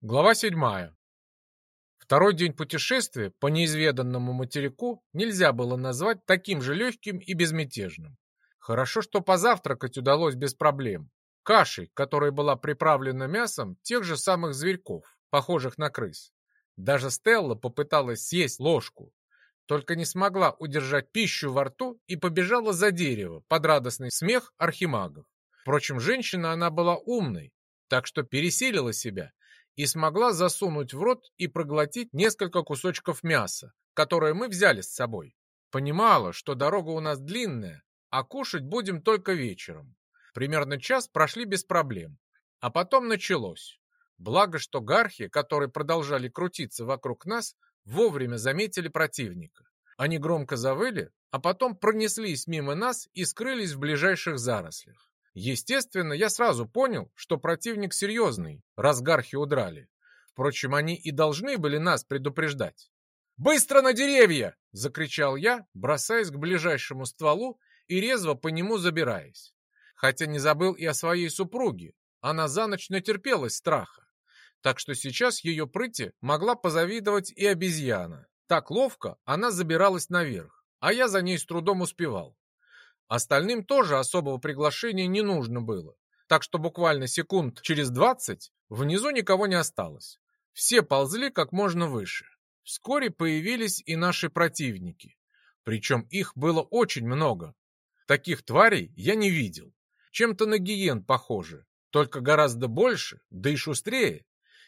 Глава седьмая. Второй день путешествия по неизведанному материку нельзя было назвать таким же легким и безмятежным. Хорошо, что позавтракать удалось без проблем. Кашей, которая была приправлена мясом тех же самых зверьков, похожих на крыс. Даже Стелла попыталась съесть ложку, только не смогла удержать пищу во рту и побежала за дерево под радостный смех архимагов. Впрочем, женщина она была умной, так что пересилила себя и смогла засунуть в рот и проглотить несколько кусочков мяса, которые мы взяли с собой. Понимала, что дорога у нас длинная, а кушать будем только вечером. Примерно час прошли без проблем. А потом началось. Благо, что гархи, которые продолжали крутиться вокруг нас, вовремя заметили противника. Они громко завыли, а потом пронеслись мимо нас и скрылись в ближайших зарослях. Естественно, я сразу понял, что противник серьезный, раз гархи удрали. Впрочем, они и должны были нас предупреждать. «Быстро на деревья!» — закричал я, бросаясь к ближайшему стволу и резво по нему забираясь. Хотя не забыл и о своей супруге. Она за ночь натерпелась страха. Так что сейчас ее прыти могла позавидовать и обезьяна. Так ловко она забиралась наверх, а я за ней с трудом успевал. Остальным тоже особого приглашения не нужно было, так что буквально секунд через двадцать внизу никого не осталось. Все ползли как можно выше. Вскоре появились и наши противники. Причем их было очень много. Таких тварей я не видел. Чем-то на гиен похоже, только гораздо больше, да и шустрее.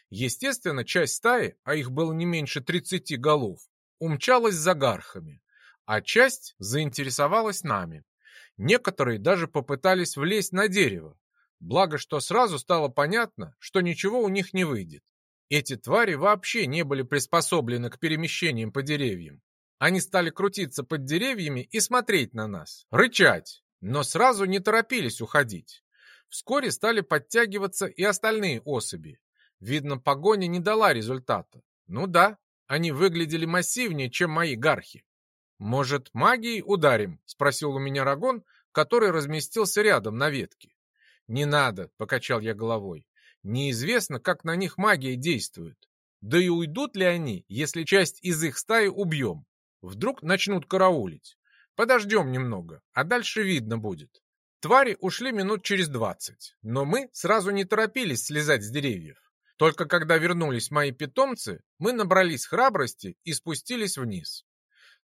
Естественно, часть стаи, а их было не меньше 30 голов, умчалась за гархами, а часть заинтересовалась нами. Некоторые даже попытались влезть на дерево, благо что сразу стало понятно, что ничего у них не выйдет. Эти твари вообще не были приспособлены к перемещениям по деревьям. Они стали крутиться под деревьями и смотреть на нас, рычать, но сразу не торопились уходить. Вскоре стали подтягиваться и остальные особи. Видно, погоня не дала результата. Ну да, они выглядели массивнее, чем мои гархи. «Может, магией ударим?» — спросил у меня Рагон, который разместился рядом на ветке. «Не надо», — покачал я головой. «Неизвестно, как на них магия действует. Да и уйдут ли они, если часть из их стаи убьем? Вдруг начнут караулить. Подождем немного, а дальше видно будет». Твари ушли минут через двадцать, но мы сразу не торопились слезать с деревьев. Только когда вернулись мои питомцы, мы набрались храбрости и спустились вниз.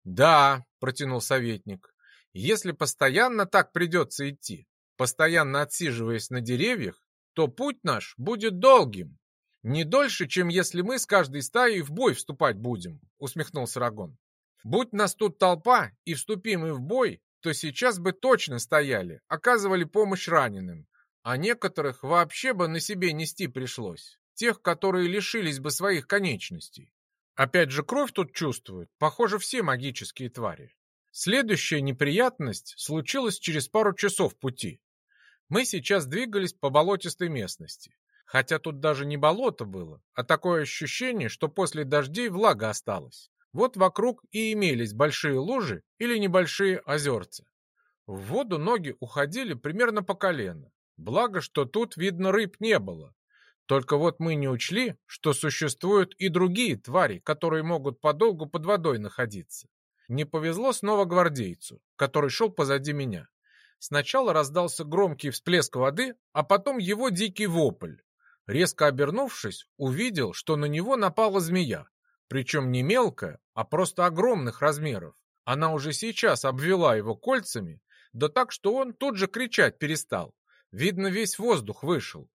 «Да», — протянул советник, — «если постоянно так придется идти, постоянно отсиживаясь на деревьях, то путь наш будет долгим. Не дольше, чем если мы с каждой стаей в бой вступать будем», — усмехнулся Рагон. «Будь нас тут толпа и вступим мы в бой, то сейчас бы точно стояли, оказывали помощь раненым, а некоторых вообще бы на себе нести пришлось, тех, которые лишились бы своих конечностей. Опять же, кровь тут чувствуют, похоже, все магические твари. Следующая неприятность случилась через пару часов пути. Мы сейчас двигались по болотистой местности. Хотя тут даже не болото было, а такое ощущение, что после дождей влага осталась. Вот вокруг и имелись большие лужи или небольшие озерца. В воду ноги уходили примерно по колено. Благо, что тут, видно, рыб не было, только вот мы не учли, что существуют и другие твари, которые могут подолгу под водой находиться. Не повезло снова гвардейцу, который шел позади меня. Сначала раздался громкий всплеск воды, а потом его дикий вопль. Резко обернувшись, увидел, что на него напала змея. Причем не мелкая, а просто огромных размеров. Она уже сейчас обвела его кольцами, да так, что он тут же кричать перестал. Видно, весь воздух вышел.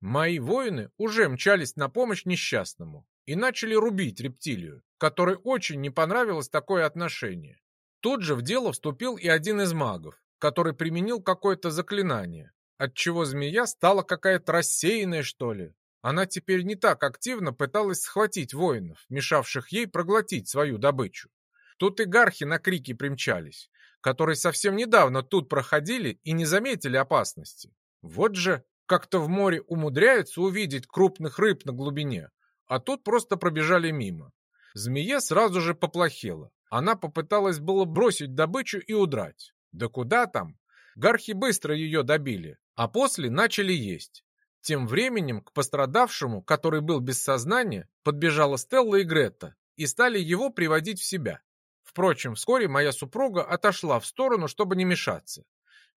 Мои воины уже мчались на помощь несчастному и начали рубить рептилию, которой очень не понравилось такое отношение. Тут же в дело вступил и один из магов, который применил какое-то заклинание, отчего змея стала какая-то рассеянная, что ли. Она теперь не так активно пыталась схватить воинов, мешавших ей проглотить свою добычу. Тут и гархи на крики примчались, которые совсем недавно тут проходили и не заметили опасности. Вот же как-то в море умудряются увидеть крупных рыб на глубине, а тут просто пробежали мимо. Змея сразу же поплохела. Она попыталась было бросить добычу и удрать. Да куда там? Гархи быстро ее добили, а после начали есть. Тем временем к пострадавшему, который был без сознания, подбежала Стелла и Гретта и стали его приводить в себя. Впрочем, вскоре моя супруга отошла в сторону, чтобы не мешаться.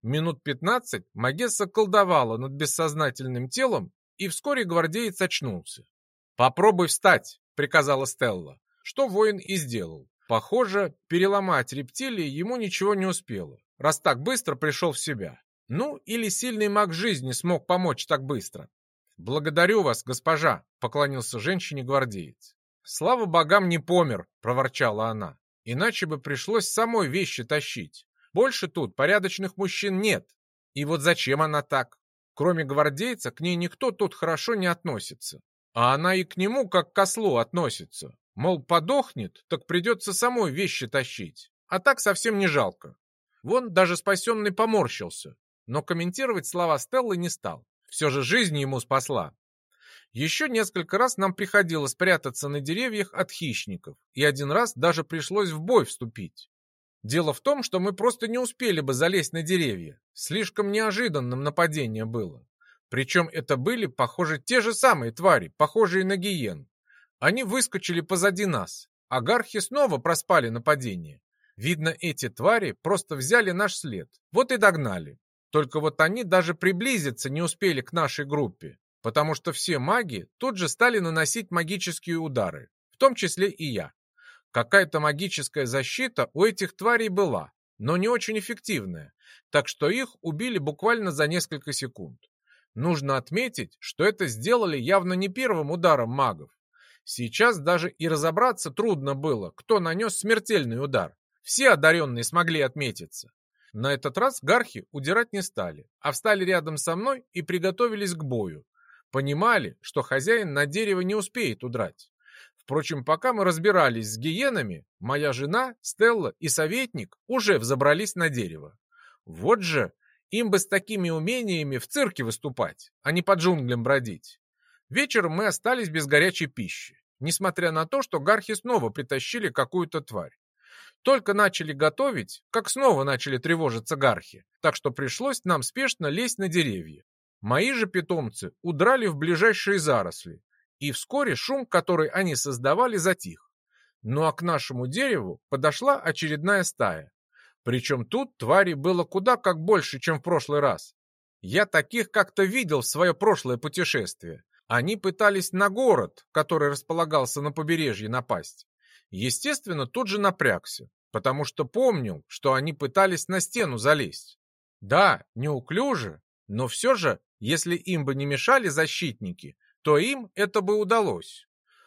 Минут пятнадцать Магесса колдовала над бессознательным телом, и вскоре гвардеец очнулся. «Попробуй встать», — приказала Стелла, что воин и сделал. Похоже, переломать рептилии ему ничего не успело, раз так быстро пришел в себя. Ну, или сильный маг жизни смог помочь так быстро. «Благодарю вас, госпожа», — поклонился женщине гвардеец. «Слава богам, не помер», — проворчала она. «Иначе бы пришлось самой вещи тащить. Больше тут порядочных мужчин нет. И вот зачем она так? Кроме гвардейца, к ней никто тут хорошо не относится. А она и к нему, как к ослу, относится. Мол, подохнет, так придется самой вещи тащить. А так совсем не жалко. Вон даже спасенный поморщился. Но комментировать слова Стеллы не стал. Все же жизнь ему спасла. Еще несколько раз нам приходилось прятаться на деревьях от хищников, и один раз даже пришлось в бой вступить. Дело в том, что мы просто не успели бы залезть на деревья. Слишком неожиданным нападение было. Причем это были, похоже, те же самые твари, похожие на гиен. Они выскочили позади нас, а гархи снова проспали нападение. Видно, эти твари просто взяли наш след, вот и догнали. Только вот они даже приблизиться не успели к нашей группе, потому что все маги тут же стали наносить магические удары, в том числе и я. Какая-то магическая защита у этих тварей была, но не очень эффективная, так что их убили буквально за несколько секунд. Нужно отметить, что это сделали явно не первым ударом магов. Сейчас даже и разобраться трудно было, кто нанес смертельный удар. Все одаренные смогли отметиться. На этот раз гархи удирать не стали, а встали рядом со мной и приготовились к бою. Понимали, что хозяин на дерево не успеет удрать. Впрочем, пока мы разбирались с гиенами, моя жена, Стелла и советник уже взобрались на дерево. Вот же, им бы с такими умениями в цирке выступать, а не по джунглям бродить. Вечером мы остались без горячей пищи, несмотря на то, что гархи снова притащили какую-то тварь. Только начали готовить, как снова начали тревожиться гархи, так что пришлось нам спешно лезть на деревья. Мои же питомцы удрали в ближайшие заросли, и вскоре шум, который они создавали, затих. Ну а к нашему дереву подошла очередная стая. Причем тут тварей было куда как больше, чем в прошлый раз. Я таких как-то видел в свое прошлое путешествие. Они пытались на город, который располагался на побережье, напасть. Естественно, тут же напрягся, потому что помнил, что они пытались на стену залезть. Да, неуклюже, но все же, если им бы не мешали защитники, то им это бы удалось.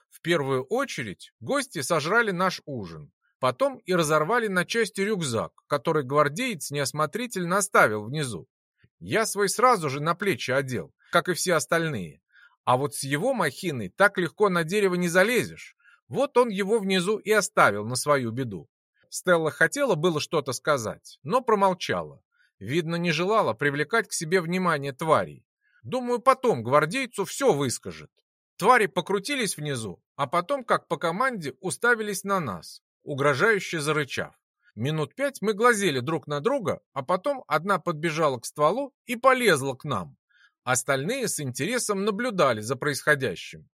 В первую очередь гости сожрали наш ужин, потом и разорвали на части рюкзак, который гвардеец неосмотрительно оставил внизу. Я свой сразу же на плечи одел, как и все остальные. А вот с его махиной так легко на дерево не залезешь. Вот он его внизу и оставил на свою беду. Стелла хотела было что-то сказать, но промолчала. Видно, не желала привлекать к себе внимание тварей. Думаю, потом гвардейцу все выскажет. Твари покрутились внизу, а потом, как по команде, уставились на нас, угрожающе зарычав. Минут пять мы глазели друг на друга, а потом одна подбежала к стволу и полезла к нам. Остальные с интересом наблюдали за происходящим.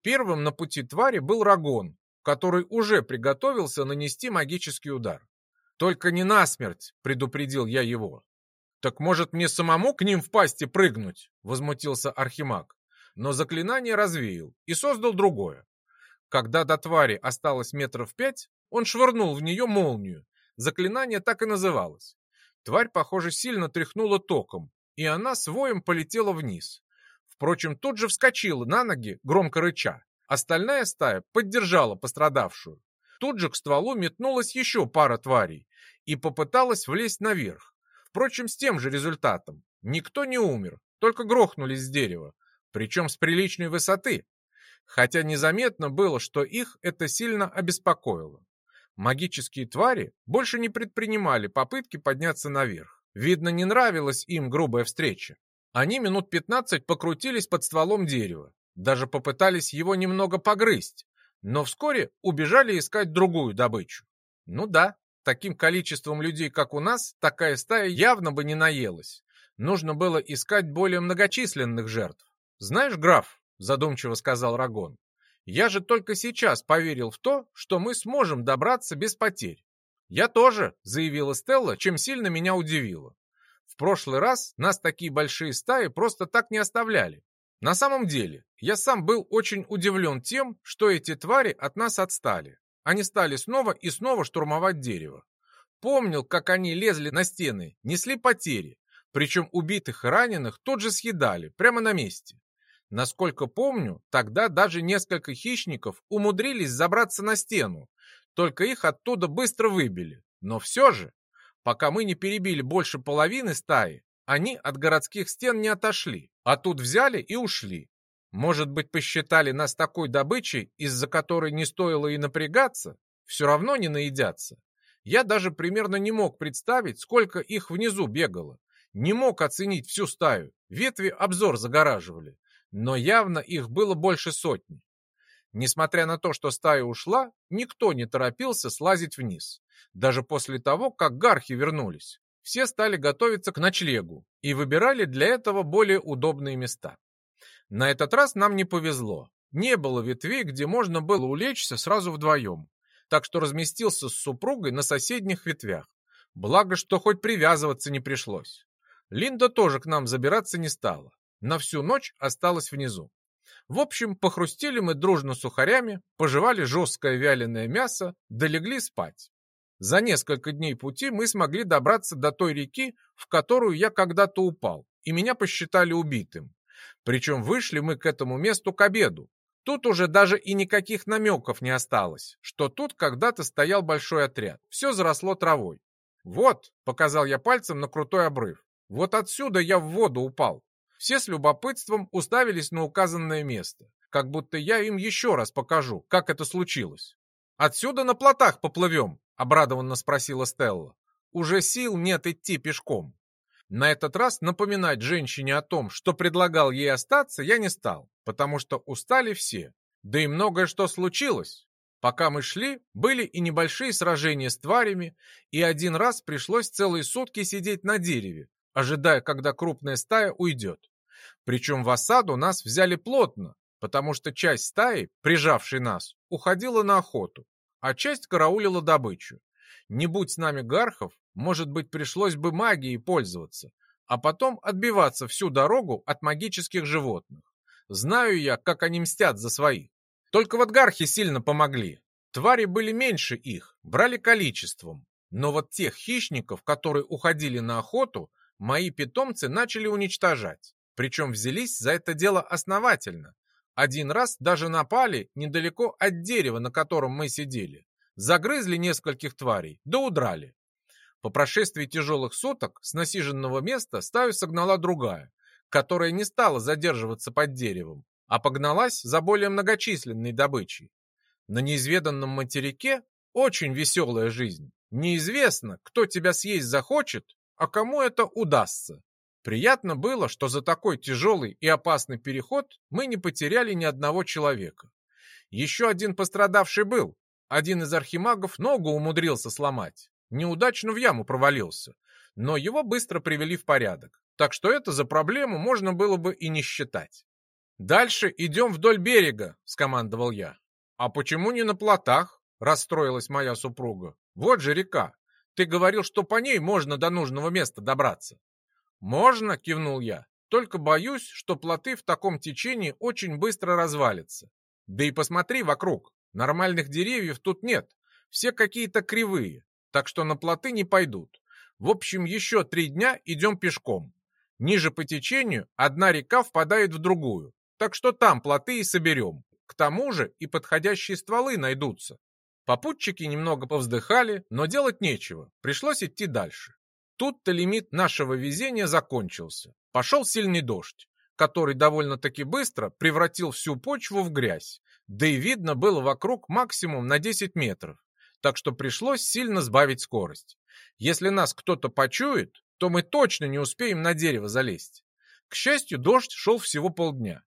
Первым на пути твари был Рагон, который уже приготовился нанести магический удар. «Только не насмерть», — предупредил я его. «Так может мне самому к ним в пасти прыгнуть?» — возмутился Архимаг. Но заклинание развеял и создал другое. Когда до твари осталось метров пять, он швырнул в нее молнию. Заклинание так и называлось. Тварь, похоже, сильно тряхнула током, и она с воем полетела вниз. Впрочем, тут же вскочила на ноги, громко рыча. Остальная стая поддержала пострадавшую. Тут же к стволу метнулась еще пара тварей и попыталась влезть наверх. Впрочем, с тем же результатом. Никто не умер, только грохнулись с дерева, причем с приличной высоты. Хотя незаметно было, что их это сильно обеспокоило. Магические твари больше не предпринимали попытки подняться наверх. Видно, не нравилась им грубая встреча. Они минут пятнадцать покрутились под стволом дерева, даже попытались его немного погрызть, но вскоре убежали искать другую добычу. Ну да, таким количеством людей, как у нас, такая стая явно бы не наелась. Нужно было искать более многочисленных жертв. «Знаешь, граф», — задумчиво сказал Рагон, «я же только сейчас поверил в то, что мы сможем добраться без потерь». «Я тоже», — заявила Стелла, чем сильно меня удивило. «В прошлый раз нас такие большие стаи просто так не оставляли. На самом деле, я сам был очень удивлен тем, что эти твари от нас отстали. Они стали снова и снова штурмовать дерево. Помнил, как они лезли на стены, несли потери, причем убитых и раненых тут же съедали, прямо на месте. Насколько помню, тогда даже несколько хищников умудрились забраться на стену, только их оттуда быстро выбили. Но все же, пока мы не перебили больше половины стаи, они от городских стен не отошли, а тут взяли и ушли. Может быть, посчитали нас такой добычей, из-за которой не стоило и напрягаться? Все равно не наедятся. Я даже примерно не мог представить, сколько их внизу бегало. Не мог оценить всю стаю, ветви обзор загораживали. Но явно их было больше сотни. Несмотря на то, что стая ушла, никто не торопился слазить вниз. Даже после того, как гархи вернулись. Все стали готовиться к ночлегу и выбирали для этого более удобные места. На этот раз нам не повезло. Не было ветвей, где можно было улечься сразу вдвоем. Так что разместился с супругой на соседних ветвях. Благо, что хоть привязываться не пришлось. Линда тоже к нам забираться не стала. На всю ночь осталась внизу. В общем, похрустели мы дружно сухарями, пожевали жесткое вяленое мясо, долегли спать. За несколько дней пути мы смогли добраться до той реки, в которую я когда-то упал, и меня посчитали убитым. Причем вышли мы к этому месту к обеду. Тут уже даже и никаких намеков не осталось, что тут когда-то стоял большой отряд. Все заросло травой. «Вот», — показал я пальцем на крутой обрыв, — «вот отсюда я в воду упал». Все с любопытством уставились на указанное место, как будто я им еще раз покажу, как это случилось. «Отсюда на плотах поплывем», — обрадованно спросила Стелла. «Уже сил нет идти пешком». На этот раз напоминать женщине о том, что предлагал ей остаться, я не стал, потому что устали все. Да и многое что случилось. Пока мы шли, были и небольшие сражения с тварями, и один раз пришлось целые сутки сидеть на дереве, ожидая, когда крупная стая уйдет. Причем в осаду нас взяли плотно, потому что часть стаи, прижавшей нас, уходила на охоту, а часть караулила добычу. Не будь с нами гархов, может быть, пришлось бы магией пользоваться, а потом отбиваться всю дорогу от магических животных. Знаю я, как они мстят за своих. Только вот гархи сильно помогли. Твари были меньше их, брали количеством. Но вот тех хищников, которые уходили на охоту, мои питомцы начали уничтожать. Причем взялись за это дело основательно. Один раз даже напали недалеко от дерева, на котором мы сидели. Загрызли нескольких тварей, да удрали. По прошествии тяжелых суток с насиженного места стаю согнала другая, которая не стала задерживаться под деревом, а погналась за более многочисленной добычей. На неизведанном материке очень веселая жизнь. Неизвестно, кто тебя съесть захочет, а кому это удастся. Приятно было, что за такой тяжелый и опасный переход мы не потеряли ни одного человека. Еще один пострадавший был, один из архимагов ногу умудрился сломать. Неудачно в яму провалился. Но его быстро привели в порядок. Так что это за проблему можно было бы и не считать. «Дальше идем вдоль берега», — скомандовал я. «А почему не на плотах?» — расстроилась моя супруга. «Вот же река. Ты говорил, что по ней можно до нужного места добраться». «Можно», — кивнул я. «Только боюсь, что плоты в таком течении очень быстро развалятся. Да и посмотри вокруг. Нормальных деревьев тут нет, все какие-то кривые, так что на плоты не пойдут. В общем, еще три дня идем пешком. Ниже по течению одна река впадает в другую, так что там плоты и соберем. К тому же и подходящие стволы найдутся. Попутчики немного повздыхали, но делать нечего, пришлось идти дальше. Тут-то лимит нашего везения закончился. Пошел сильный дождь, который довольно-таки быстро превратил всю почву в грязь, да и видно было вокруг максимум на 10 метров, так что пришлось сильно сбавить скорость. Если нас кто-то почует, то мы точно не успеем на дерево залезть. К счастью, дождь шел всего полдня.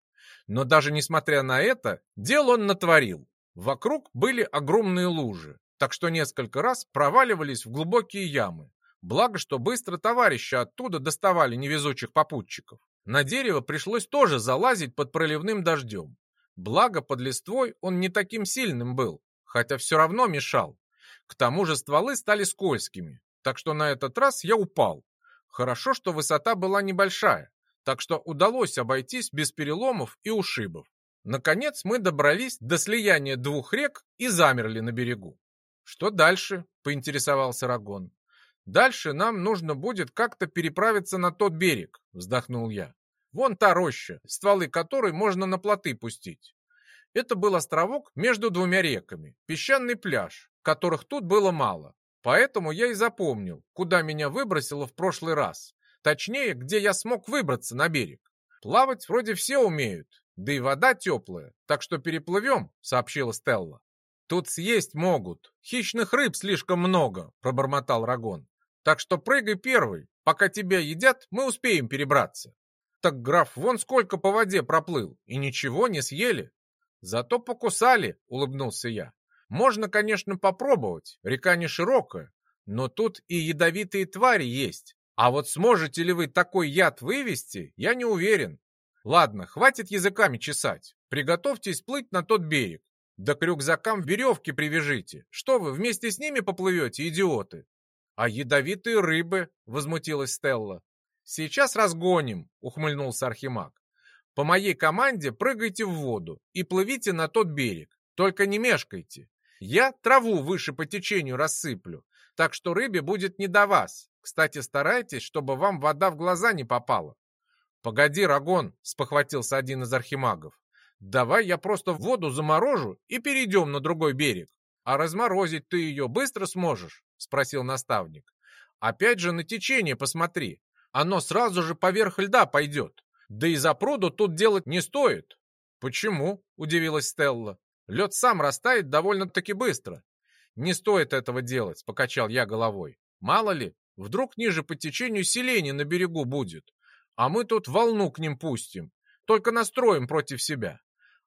Но даже несмотря на это, дел он натворил. Вокруг были огромные лужи, так что несколько раз проваливались в глубокие ямы. Благо, что быстро товарищи оттуда доставали невезучих попутчиков. На дерево пришлось тоже залазить под проливным дождем. Благо, под листвой он не таким сильным был, хотя все равно мешал. К тому же стволы стали скользкими, так что на этот раз я упал. Хорошо, что высота была небольшая, так что удалось обойтись без переломов и ушибов. Наконец мы добрались до слияния двух рек и замерли на берегу. «Что дальше?» — поинтересовался Рагон. «Дальше нам нужно будет как-то переправиться на тот берег», — вздохнул я. «Вон та роща, стволы которой можно на плоты пустить. Это был островок между двумя реками, песчаный пляж, которых тут было мало. Поэтому я и запомнил, куда меня выбросило в прошлый раз. Точнее, где я смог выбраться на берег. Плавать вроде все умеют, да и вода теплая, так что переплывем, сообщила Стелла. Тут съесть могут, хищных рыб слишком много, пробормотал Рагон. Так что прыгай первый, пока тебя едят, мы успеем перебраться. Так граф вон сколько по воде проплыл, и ничего не съели. Зато покусали, улыбнулся я. Можно, конечно, попробовать, река не широкая, но тут и ядовитые твари есть. А вот сможете ли вы такой яд вывести, я не уверен. Ладно, хватит языками чесать. Приготовьтесь плыть на тот берег. Да к рюкзакам веревки привяжите. Что вы, вместе с ними поплывете, идиоты? А ядовитые рыбы, возмутилась Стелла. Сейчас разгоним, ухмыльнулся Архимаг. По моей команде прыгайте в воду и плывите на тот берег. Только не мешкайте. Я траву выше по течению рассыплю, так что рыбе будет не до вас. Кстати, старайтесь, чтобы вам вода в глаза не попала. Погоди, Рагон, спохватился один из архимагов. Давай я просто воду заморожу и перейдем на другой берег. А разморозить ты ее быстро сможешь? Спросил наставник. Опять же на течение посмотри. Оно сразу же поверх льда пойдет. Да и за пруду тут делать не стоит. Почему? Удивилась Стелла. Лед сам растает довольно-таки быстро. Не стоит этого делать, покачал я головой. Мало ли, вдруг ниже по течению селение на берегу будет. А мы тут волну к ним пустим. Только настроим против себя.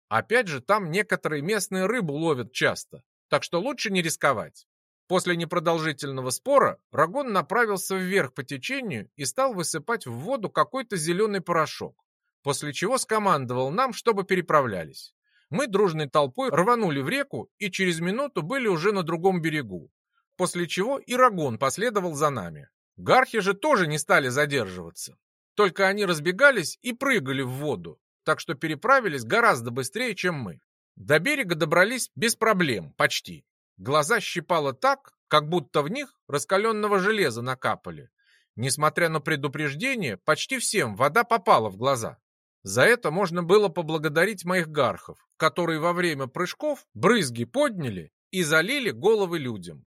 Опять же, там некоторые местные рыбу ловят часто. Так что лучше не рисковать. После непродолжительного спора Рагон направился вверх по течению и стал высыпать в воду какой-то зеленый порошок, после чего скомандовал нам, чтобы переправлялись. Мы дружной толпой рванули в реку и через минуту были уже на другом берегу, после чего и Рагон последовал за нами. Гархи же тоже не стали задерживаться. Только они разбегались и прыгали в воду, так что переправились гораздо быстрее, чем мы. До берега добрались без проблем, почти. Глаза щипало так, как будто в них раскаленного железа накапали. Несмотря на предупреждение, почти всем вода попала в глаза. За это можно было поблагодарить моих гархов, которые во время прыжков брызги подняли и залили головы людям.